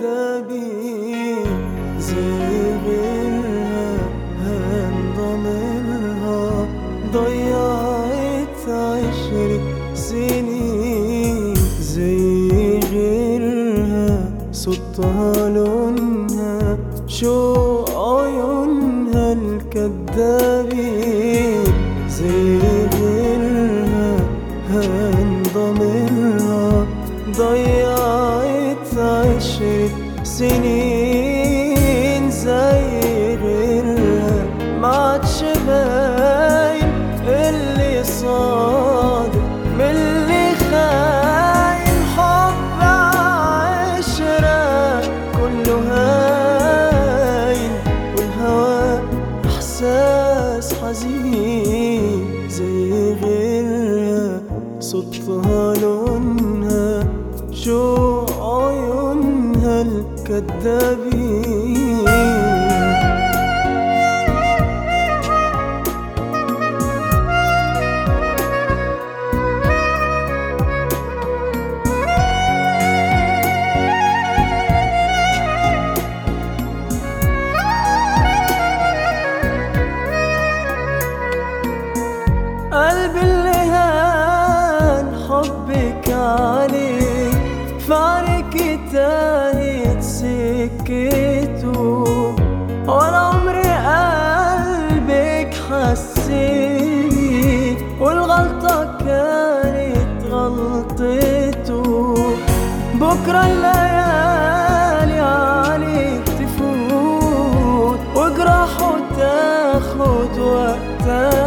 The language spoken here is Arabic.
دبي زيبينها هنضمنها ضيعت عشر سنين زي غيرها صوتها لونها شو عيونها الكدابين زي غيرها هنضمنها ضيعت عشر سنين زي غيرها ما عادش باين اللي صادق من اللي خاين حب عشرة كله هاين والهوى احساس حزين زي غيرها صوتها لونها شو عيونها سكته ولا عمري قلبك حسيت والغلطة كانت غلطته. بكرة الليالي عليك تفوت وجراحه تاخد وقتها.